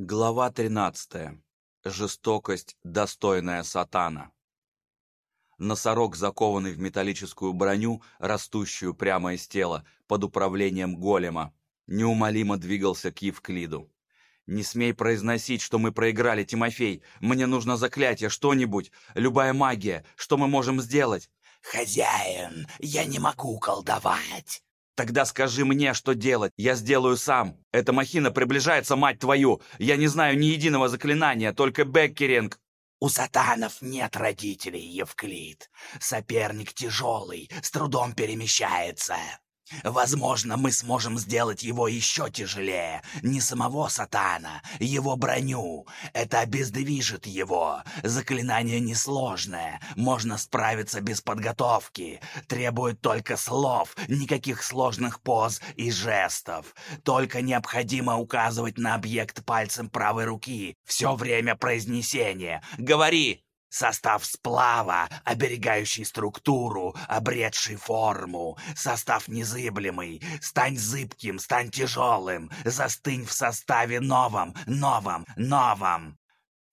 Глава 13. Жестокость, достойная сатана. Носорог, закованный в металлическую броню, растущую прямо из тела, под управлением голема, неумолимо двигался к Евклиду. «Не смей произносить, что мы проиграли, Тимофей! Мне нужно заклятие, что-нибудь, любая магия, что мы можем сделать?» «Хозяин, я не могу колдовать!» Тогда скажи мне, что делать. Я сделаю сам. Эта махина приближается, мать твою. Я не знаю ни единого заклинания, только Беккеринг. У сатанов нет родителей, Евклид. Соперник тяжелый, с трудом перемещается. Возможно, мы сможем сделать его еще тяжелее. Не самого сатана, его броню. Это обездвижит его. Заклинание несложное. Можно справиться без подготовки. Требует только слов, никаких сложных поз и жестов. Только необходимо указывать на объект пальцем правой руки. Все время произнесения. Говори, Состав сплава, оберегающий структуру, обретший форму. Состав незыблемый. Стань зыбким, стань тяжелым. Застынь в составе новом, новом, новом.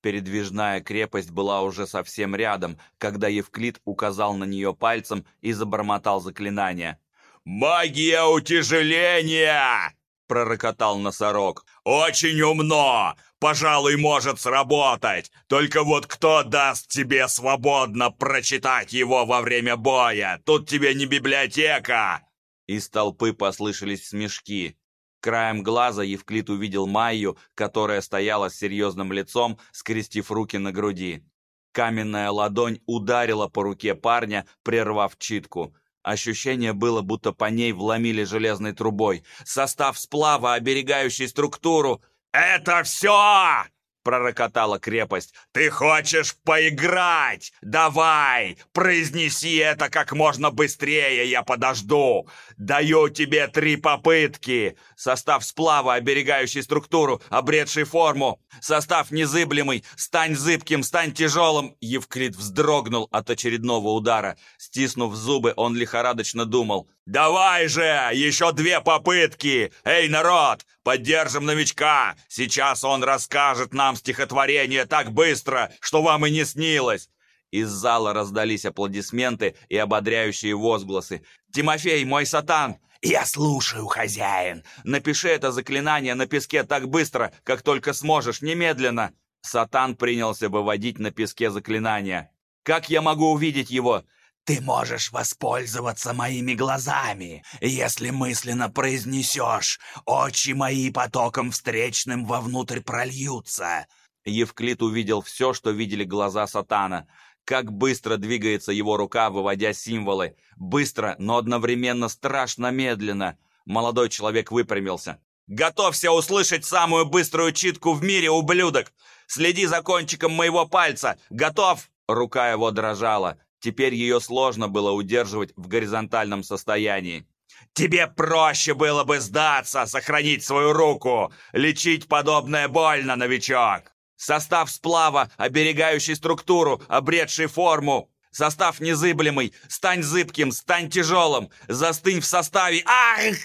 Передвижная крепость была уже совсем рядом, когда Евклид указал на нее пальцем и забормотал заклинание. «Магия утяжеления!» — пророкотал носорог. «Очень умно! Пожалуй, может сработать! Только вот кто даст тебе свободно прочитать его во время боя? Тут тебе не библиотека!» Из толпы послышались смешки. Краем глаза Евклид увидел Майю, которая стояла с серьезным лицом, скрестив руки на груди. Каменная ладонь ударила по руке парня, прервав читку. Ощущение было, будто по ней вломили железной трубой. Состав сплава, оберегающий структуру. «Это все!» пророкотала крепость. «Ты хочешь поиграть? Давай, произнеси это как можно быстрее, я подожду. Даю тебе три попытки. Состав сплава, оберегающий структуру, обретший форму. Состав незыблемый, стань зыбким, стань тяжелым». Евклид вздрогнул от очередного удара. Стиснув зубы, он лихорадочно думал. «Давай же! Еще две попытки! Эй, народ! Поддержим новичка! Сейчас он расскажет нам стихотворение так быстро, что вам и не снилось!» Из зала раздались аплодисменты и ободряющие возгласы. «Тимофей, мой сатан!» «Я слушаю, хозяин!» «Напиши это заклинание на песке так быстро, как только сможешь, немедленно!» Сатан принялся выводить на песке заклинание. «Как я могу увидеть его? Ты можешь воспользоваться моими глазами, если мысленно произнесешь «Очи мои потоком встречным вовнутрь прольются». Евклид увидел все, что видели глаза сатана. Как быстро двигается его рука, выводя символы. Быстро, но одновременно страшно медленно. Молодой человек выпрямился. «Готовься услышать самую быструю читку в мире, ублюдок! Следи за кончиком моего пальца! Готов?» Рука его дрожала. Теперь ее сложно было удерживать в горизонтальном состоянии. «Тебе проще было бы сдаться, сохранить свою руку! Лечить подобное больно, новичок! Состав сплава, оберегающий структуру, обретший форму, Состав незыблемый. Стань зыбким, стань тяжелым. Застынь в составе. Ах!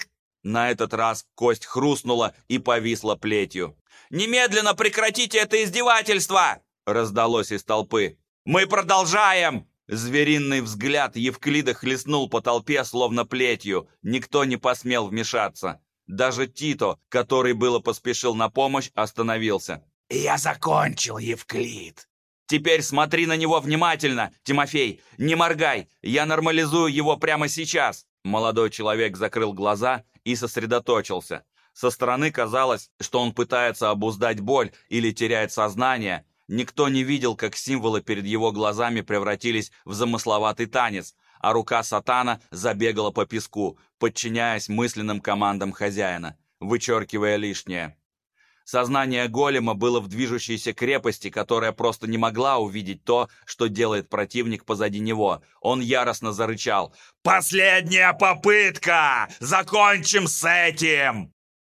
На этот раз кость хрустнула и повисла плетью. «Немедленно прекратите это издевательство!» раздалось из толпы. «Мы продолжаем!» Звериный взгляд Евклида хлестнул по толпе, словно плетью. Никто не посмел вмешаться. Даже Тито, который было поспешил на помощь, остановился. «Я закончил, Евклид!» «Теперь смотри на него внимательно, Тимофей! Не моргай! Я нормализую его прямо сейчас!» Молодой человек закрыл глаза и сосредоточился. Со стороны казалось, что он пытается обуздать боль или теряет сознание, Никто не видел, как символы перед его глазами превратились в замысловатый танец, а рука сатана забегала по песку, подчиняясь мысленным командам хозяина, вычеркивая лишнее. Сознание голема было в движущейся крепости, которая просто не могла увидеть то, что делает противник позади него. Он яростно зарычал. «Последняя попытка! Закончим с этим!»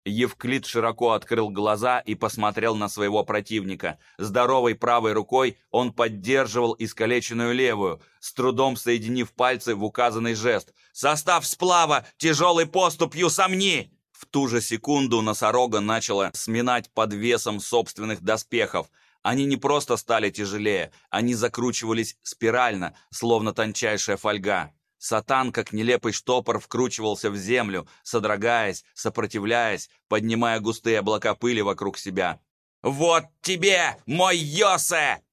Евклид широко открыл глаза и посмотрел на своего противника. Здоровой правой рукой он поддерживал искалеченную левую, с трудом соединив пальцы в указанный жест. «Состав сплава! Тяжелой поступью сомни!» В ту же секунду носорога начала сминать под весом собственных доспехов. Они не просто стали тяжелее, они закручивались спирально, словно тончайшая фольга. Сатан, как нелепый штопор, вкручивался в землю, содрогаясь, сопротивляясь, поднимая густые облака пыли вокруг себя. «Вот тебе, мой Йосе!»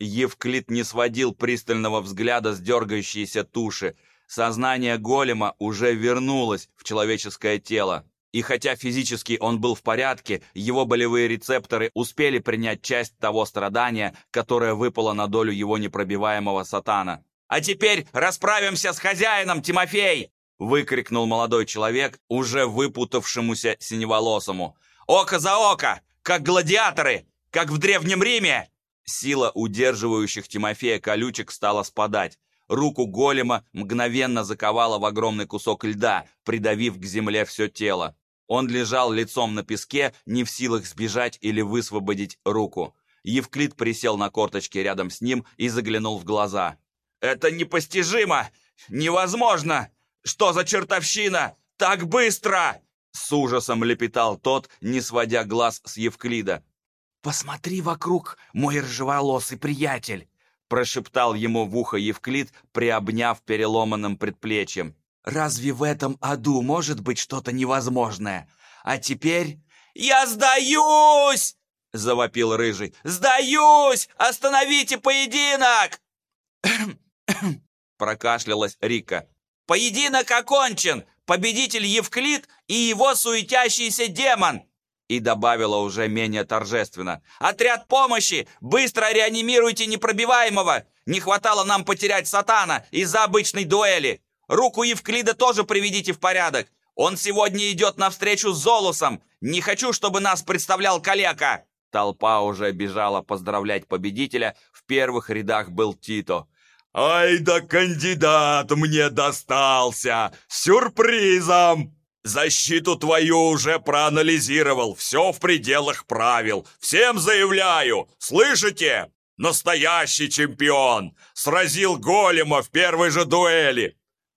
Евклид не сводил пристального взгляда с дергающейся туши. Сознание голема уже вернулось в человеческое тело. И хотя физически он был в порядке, его болевые рецепторы успели принять часть того страдания, которое выпало на долю его непробиваемого сатана. «А теперь расправимся с хозяином, Тимофей!» выкрикнул молодой человек, уже выпутавшемуся синеволосому. «Око за око! Как гладиаторы! Как в Древнем Риме!» Сила удерживающих Тимофея колючек стала спадать. Руку голема мгновенно заковала в огромный кусок льда, придавив к земле все тело. Он лежал лицом на песке, не в силах сбежать или высвободить руку. Евклид присел на корточки рядом с ним и заглянул в глаза. «Это непостижимо! Невозможно! Что за чертовщина? Так быстро!» С ужасом лепетал тот, не сводя глаз с Евклида. «Посмотри вокруг, мой ржеволосый приятель!» прошептал ему в ухо Евклид, приобняв переломанным предплечьем. «Разве в этом аду может быть что-то невозможное? А теперь...» «Я сдаюсь!» — завопил Рыжий. «Сдаюсь! Остановите поединок!» прокашлялась Рика. «Поединок окончен! Победитель Евклид и его суетящийся демон!» и добавила уже менее торжественно. «Отряд помощи! Быстро реанимируйте непробиваемого! Не хватало нам потерять сатана из-за обычной дуэли! Руку Евклида тоже приведите в порядок! Он сегодня идет навстречу с Золусом! Не хочу, чтобы нас представлял калека!» Толпа уже бежала поздравлять победителя. В первых рядах был Тито. «Ай да кандидат мне достался! Сюрпризом!» Защиту твою уже проанализировал, все в пределах правил. Всем заявляю, слышите? Настоящий чемпион! Сразил голема в первой же дуэли.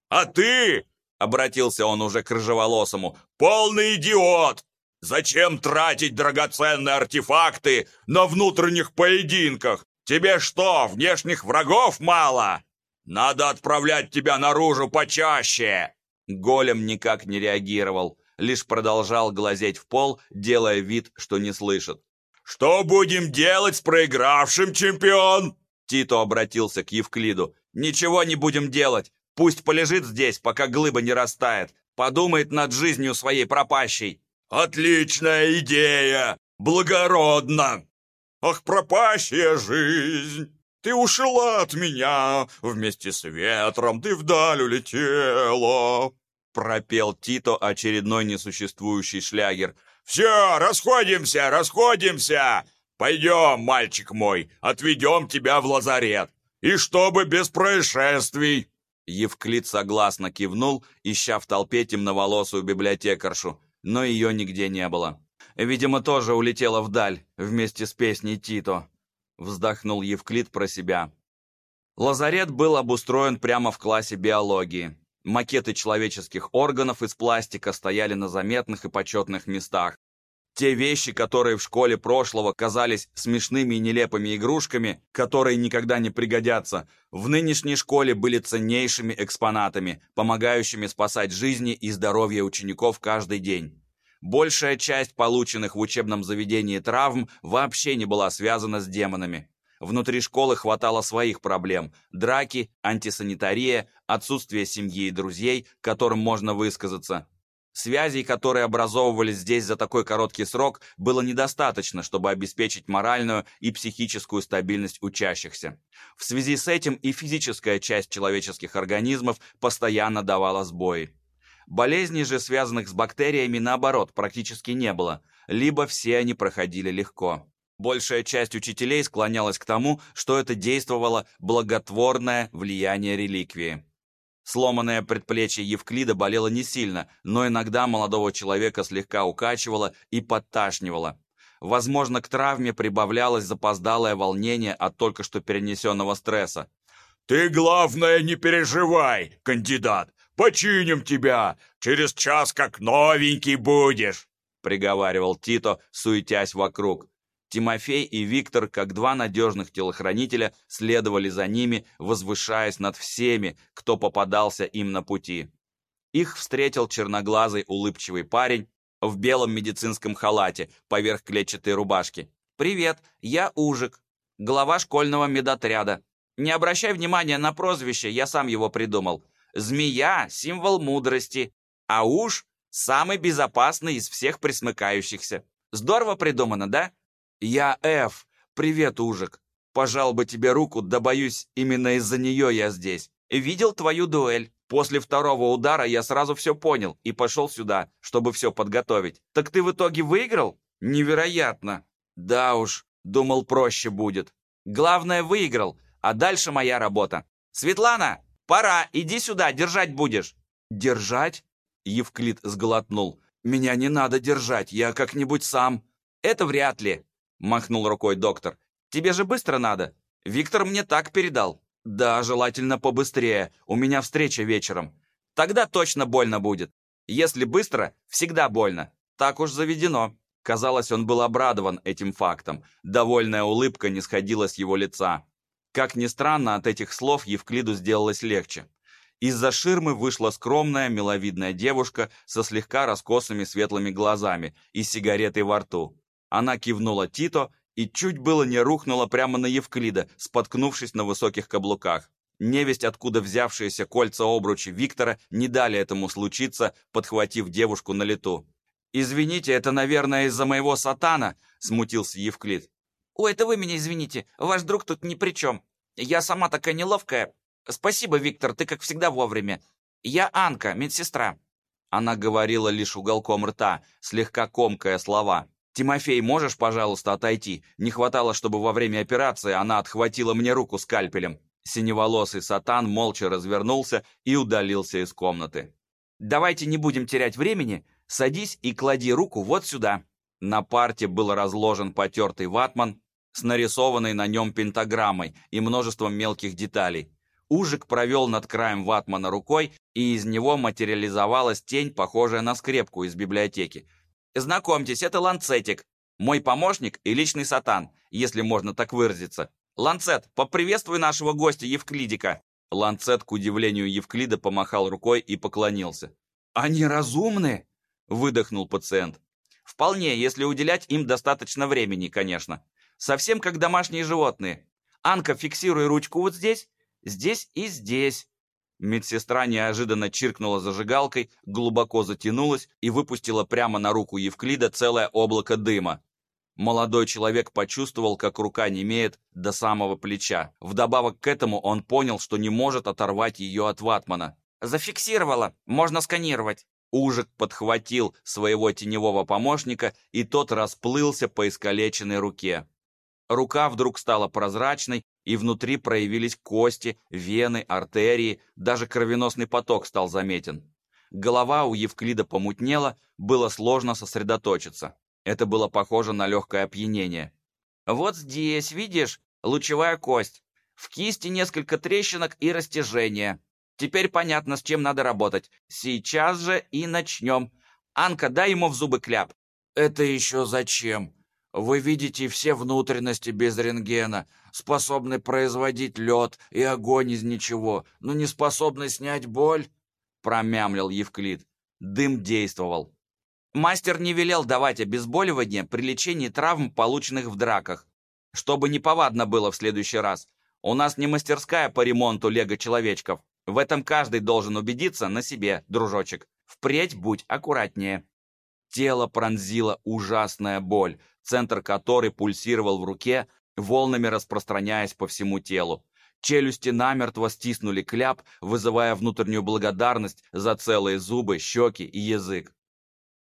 А ты, обратился он уже к рыжеволосому, полный идиот! Зачем тратить драгоценные артефакты на внутренних поединках? Тебе что, внешних врагов мало? Надо отправлять тебя наружу почаще!» Голем никак не реагировал, лишь продолжал глазеть в пол, делая вид, что не слышит. «Что будем делать с проигравшим, чемпион?» Тито обратился к Евклиду. «Ничего не будем делать. Пусть полежит здесь, пока глыба не растает. Подумает над жизнью своей пропащей». «Отличная идея! Благородно! Ах, пропащая жизнь! Ты ушла от меня, вместе с ветром ты вдаль улетела!» Пропел Тито очередной несуществующий шлягер. «Все, расходимся, расходимся! Пойдем, мальчик мой, отведем тебя в лазарет. И чтобы без происшествий!» Евклид согласно кивнул, ища в толпе темноволосую библиотекаршу, но ее нигде не было. Видимо, тоже улетела вдаль вместе с песней Тито. Вздохнул Евклид про себя. Лазарет был обустроен прямо в классе биологии. Макеты человеческих органов из пластика стояли на заметных и почетных местах. Те вещи, которые в школе прошлого казались смешными и нелепыми игрушками, которые никогда не пригодятся, в нынешней школе были ценнейшими экспонатами, помогающими спасать жизни и здоровье учеников каждый день. Большая часть полученных в учебном заведении травм вообще не была связана с демонами. Внутри школы хватало своих проблем – драки, антисанитария, отсутствие семьи и друзей, которым можно высказаться. Связей, которые образовывались здесь за такой короткий срок, было недостаточно, чтобы обеспечить моральную и психическую стабильность учащихся. В связи с этим и физическая часть человеческих организмов постоянно давала сбои. Болезней же, связанных с бактериями, наоборот, практически не было, либо все они проходили легко. Большая часть учителей склонялась к тому, что это действовало благотворное влияние реликвии. Сломанное предплечье Евклида болело не сильно, но иногда молодого человека слегка укачивало и подташнивало. Возможно, к травме прибавлялось запоздалое волнение от только что перенесенного стресса. «Ты, главное, не переживай, кандидат. Починим тебя! Через час как новенький будешь!» приговаривал Тито, суетясь вокруг. Тимофей и Виктор, как два надежных телохранителя, следовали за ними, возвышаясь над всеми, кто попадался им на пути. Их встретил черноглазый улыбчивый парень в белом медицинском халате поверх клетчатой рубашки. «Привет, я Ужик, глава школьного медотряда. Не обращай внимания на прозвище, я сам его придумал. Змея — символ мудрости, а уж — самый безопасный из всех присмыкающихся. Здорово придумано, да? Я Эф. Привет, Ужик. Пожал бы тебе руку, да боюсь, именно из-за нее я здесь. Видел твою дуэль. После второго удара я сразу все понял и пошел сюда, чтобы все подготовить. Так ты в итоге выиграл? Невероятно. Да уж, думал проще будет. Главное, выиграл, а дальше моя работа. Светлана, пора, иди сюда, держать будешь. Держать? Евклид сглотнул. «Меня не надо держать, я как-нибудь сам». «Это вряд ли», — махнул рукой доктор. «Тебе же быстро надо. Виктор мне так передал». «Да, желательно побыстрее. У меня встреча вечером. Тогда точно больно будет. Если быстро, всегда больно. Так уж заведено». Казалось, он был обрадован этим фактом. Довольная улыбка не сходила с его лица. Как ни странно, от этих слов Евклиду сделалось легче. Из-за ширмы вышла скромная, миловидная девушка со слегка раскосыми светлыми глазами и сигаретой во рту. Она кивнула Тито и чуть было не рухнула прямо на Евклида, споткнувшись на высоких каблуках. Невесть, откуда взявшиеся кольца обручи Виктора, не дали этому случиться, подхватив девушку на лету. «Извините, это, наверное, из-за моего сатана», — смутился Евклид. «Ой, это вы меня извините, ваш друг тут ни при чем. Я сама такая неловкая, «Спасибо, Виктор, ты, как всегда, вовремя. Я Анка, медсестра». Она говорила лишь уголком рта, слегка комкая слова. «Тимофей, можешь, пожалуйста, отойти? Не хватало, чтобы во время операции она отхватила мне руку скальпелем». Синеволосый сатан молча развернулся и удалился из комнаты. «Давайте не будем терять времени. Садись и клади руку вот сюда». На парте был разложен потертый ватман с нарисованной на нем пентаграммой и множеством мелких деталей. Ужик провел над краем ватмана рукой, и из него материализовалась тень, похожая на скрепку из библиотеки. «Знакомьтесь, это Ланцетик, мой помощник и личный сатан, если можно так выразиться. Ланцет, поприветствуй нашего гостя Евклидика!» Ланцет, к удивлению Евклида, помахал рукой и поклонился. «Они разумны?» — выдохнул пациент. «Вполне, если уделять им достаточно времени, конечно. Совсем как домашние животные. Анка, фиксируй ручку вот здесь, Здесь и здесь». Медсестра неожиданно чиркнула зажигалкой, глубоко затянулась и выпустила прямо на руку Евклида целое облако дыма. Молодой человек почувствовал, как рука немеет до самого плеча. Вдобавок к этому он понял, что не может оторвать ее от ватмана. «Зафиксировала. Можно сканировать». Ужик подхватил своего теневого помощника, и тот расплылся по искалеченной руке. Рука вдруг стала прозрачной, и внутри проявились кости, вены, артерии, даже кровеносный поток стал заметен. Голова у Евклида помутнела, было сложно сосредоточиться. Это было похоже на легкое опьянение. «Вот здесь, видишь, лучевая кость. В кисти несколько трещинок и растяжения. Теперь понятно, с чем надо работать. Сейчас же и начнем. Анка, дай ему в зубы кляп». «Это еще зачем?» Вы видите все внутренности без рентгена, способны производить лед и огонь из ничего, но не способны снять боль?» Промямлил Евклид. Дым действовал. Мастер не велел давать обезболивание при лечении травм, полученных в драках. Чтобы не повадно было в следующий раз. У нас не мастерская по ремонту лего-человечков. В этом каждый должен убедиться на себе, дружочек. Впредь будь аккуратнее. Тело пронзила ужасная боль, центр которой пульсировал в руке, волнами распространяясь по всему телу. Челюсти намертво стиснули кляп, вызывая внутреннюю благодарность за целые зубы, щеки и язык.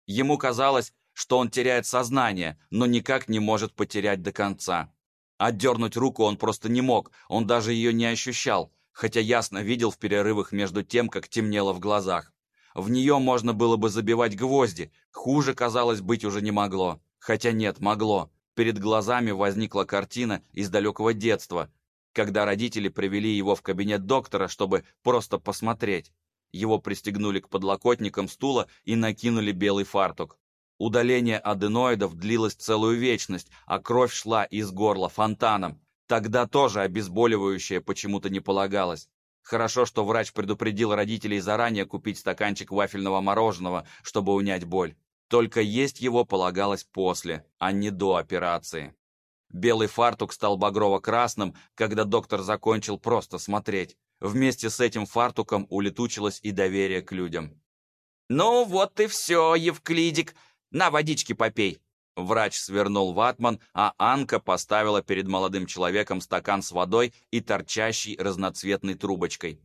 Ему казалось, что он теряет сознание, но никак не может потерять до конца. Отдернуть руку он просто не мог, он даже ее не ощущал, хотя ясно видел в перерывах между тем, как темнело в глазах. В нее можно было бы забивать гвозди, хуже, казалось, быть уже не могло. Хотя нет, могло. Перед глазами возникла картина из далекого детства, когда родители привели его в кабинет доктора, чтобы просто посмотреть. Его пристегнули к подлокотникам стула и накинули белый фартук. Удаление аденоидов длилось целую вечность, а кровь шла из горла фонтаном. Тогда тоже обезболивающее почему-то не полагалось. Хорошо, что врач предупредил родителей заранее купить стаканчик вафельного мороженого, чтобы унять боль. Только есть его полагалось после, а не до операции. Белый фартук стал багрово-красным, когда доктор закончил просто смотреть. Вместе с этим фартуком улетучилось и доверие к людям. «Ну вот и все, Евклидик. На водички попей». Врач свернул ватман, а Анка поставила перед молодым человеком стакан с водой и торчащей разноцветной трубочкой.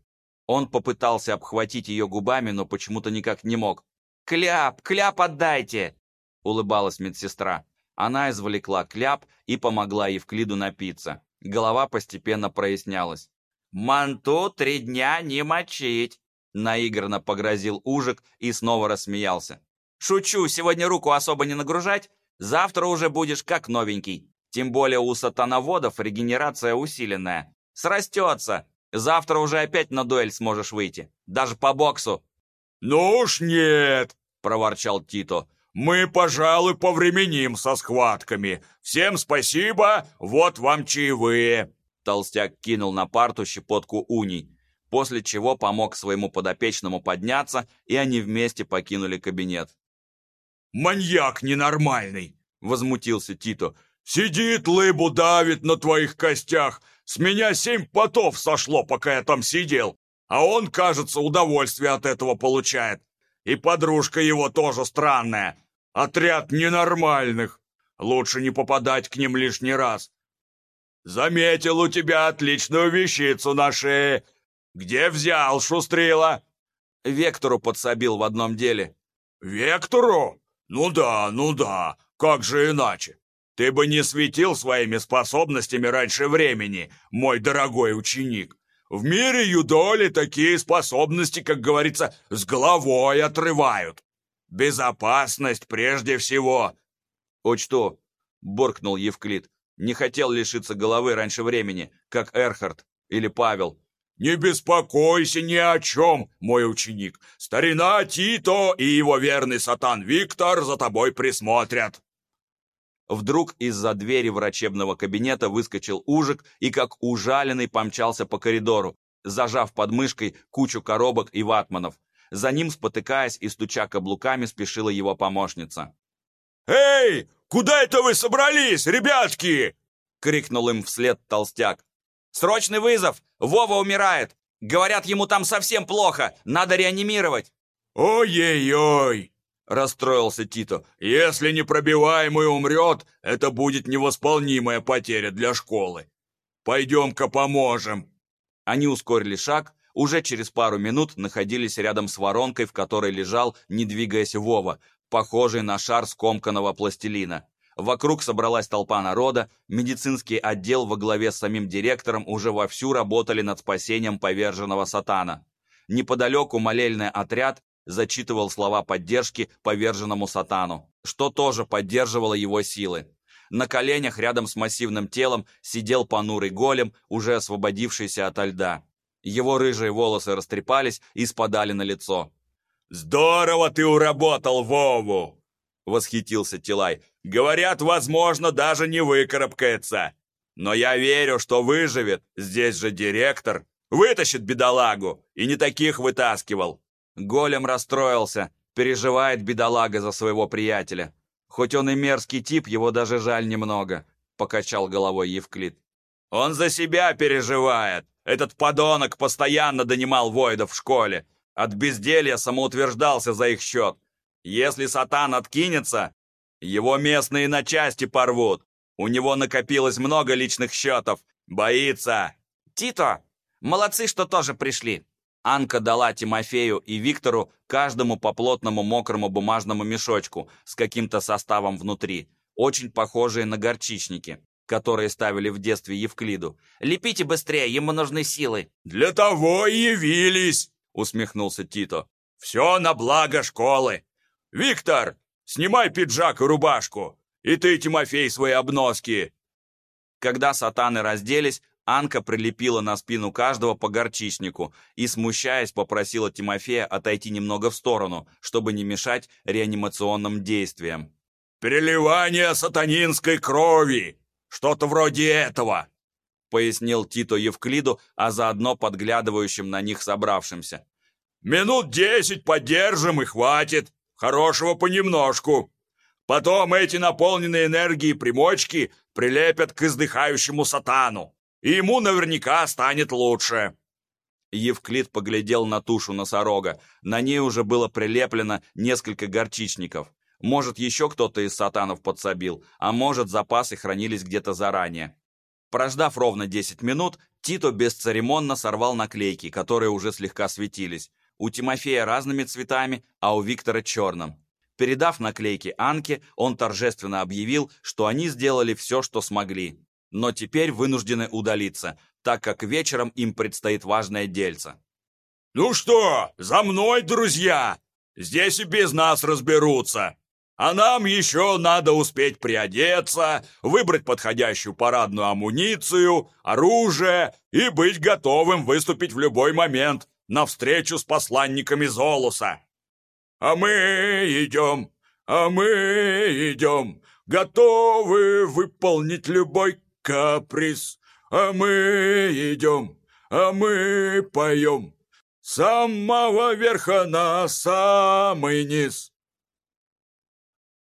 Он попытался обхватить ее губами, но почему-то никак не мог. «Кляп, кляп отдайте!» — улыбалась медсестра. Она извлекла кляп и помогла Евклиду напиться. Голова постепенно прояснялась. «Манту три дня не мочить!» Наигранно погрозил Ужик и снова рассмеялся. «Шучу, сегодня руку особо не нагружать, завтра уже будешь как новенький. Тем более у сатановодов регенерация усиленная. Срастется. Завтра уже опять на дуэль сможешь выйти. Даже по боксу. «Ну уж нет!» — проворчал Тито. «Мы, пожалуй, повременим со схватками. Всем спасибо, вот вам чаевые!» Толстяк кинул на парту щепотку уний, после чего помог своему подопечному подняться, и они вместе покинули кабинет. «Маньяк ненормальный!» — возмутился Тито. «Сидит, лыбу давит на твоих костях. С меня семь потов сошло, пока я там сидел. А он, кажется, удовольствие от этого получает. И подружка его тоже странная. Отряд ненормальных. Лучше не попадать к ним лишний раз. Заметил у тебя отличную вещицу на шее. Где взял, шустрила? Вектору подсобил в одном деле. Вектору? Ну да, ну да. Как же иначе? Ты бы не светил своими способностями раньше времени, мой дорогой ученик. В мире юдоли такие способности, как говорится, с головой отрывают. Безопасность прежде всего. Учту, буркнул Евклид. Не хотел лишиться головы раньше времени, как Эрхард или Павел. «Не беспокойся ни о чем, мой ученик. Старина Тито и его верный сатан Виктор за тобой присмотрят». Вдруг из-за двери врачебного кабинета выскочил Ужик и как ужаленный помчался по коридору, зажав под мышкой кучу коробок и ватманов. За ним, спотыкаясь и стуча каблуками, спешила его помощница. «Эй, куда это вы собрались, ребятки?» — крикнул им вслед толстяк. «Срочный вызов! Вова умирает! Говорят, ему там совсем плохо! Надо реанимировать!» «Ой-ой-ой!» — расстроился Тито. «Если непробиваемый умрет, это будет невосполнимая потеря для школы. Пойдем-ка поможем». Они ускорили шаг, уже через пару минут находились рядом с воронкой, в которой лежал, не двигаясь Вова, похожий на шар скомканного пластилина. Вокруг собралась толпа народа, медицинский отдел во главе с самим директором уже вовсю работали над спасением поверженного сатана. Неподалеку молельный отряд зачитывал слова поддержки поверженному сатану, что тоже поддерживало его силы. На коленях рядом с массивным телом сидел понурый голем, уже освободившийся ото льда. Его рыжие волосы растрепались и спадали на лицо. «Здорово ты уработал Вову!» — восхитился Тилай. «Говорят, возможно, даже не выкарабкается. Но я верю, что выживет. Здесь же директор. Вытащит бедолагу. И не таких вытаскивал. Голем расстроился, переживает бедолага за своего приятеля. Хоть он и мерзкий тип, его даже жаль немного, покачал головой Евклид. Он за себя переживает. Этот подонок постоянно донимал воидов в школе. От безделья самоутверждался за их счет. Если сатан откинется, его местные на части порвут. У него накопилось много личных счетов. Боится. Тито, молодцы, что тоже пришли. Анка дала Тимофею и Виктору каждому по плотному мокрому бумажному мешочку с каким-то составом внутри, очень похожие на горчичники, которые ставили в детстве Евклиду. «Лепите быстрее, ему нужны силы!» «Для того и явились!» — усмехнулся Тито. «Все на благо школы! Виктор, снимай пиджак и рубашку! И ты, Тимофей, свои обноски!» Когда сатаны разделись, Анка прилепила на спину каждого по горчичнику и, смущаясь, попросила Тимофея отойти немного в сторону, чтобы не мешать реанимационным действиям. «Переливание сатанинской крови! Что-то вроде этого!» пояснил Тито Евклиду, а заодно подглядывающим на них собравшимся. «Минут десять поддержим и хватит. Хорошего понемножку. Потом эти наполненные энергией примочки прилепят к издыхающему сатану и ему наверняка станет лучше». Евклид поглядел на тушу носорога. На ней уже было прилеплено несколько горчичников. Может, еще кто-то из сатанов подсобил, а может, запасы хранились где-то заранее. Прождав ровно 10 минут, Тито бесцеремонно сорвал наклейки, которые уже слегка светились. У Тимофея разными цветами, а у Виктора черным. Передав наклейки Анке, он торжественно объявил, что они сделали все, что смогли но теперь вынуждены удалиться, так как вечером им предстоит важное дельце. «Ну что, за мной, друзья! Здесь и без нас разберутся. А нам еще надо успеть приодеться, выбрать подходящую парадную амуницию, оружие и быть готовым выступить в любой момент на встречу с посланниками Золуса. А мы идем, а мы идем, готовы выполнить любой каприз, а мы идем, а мы поем. С самого верха на самый низ.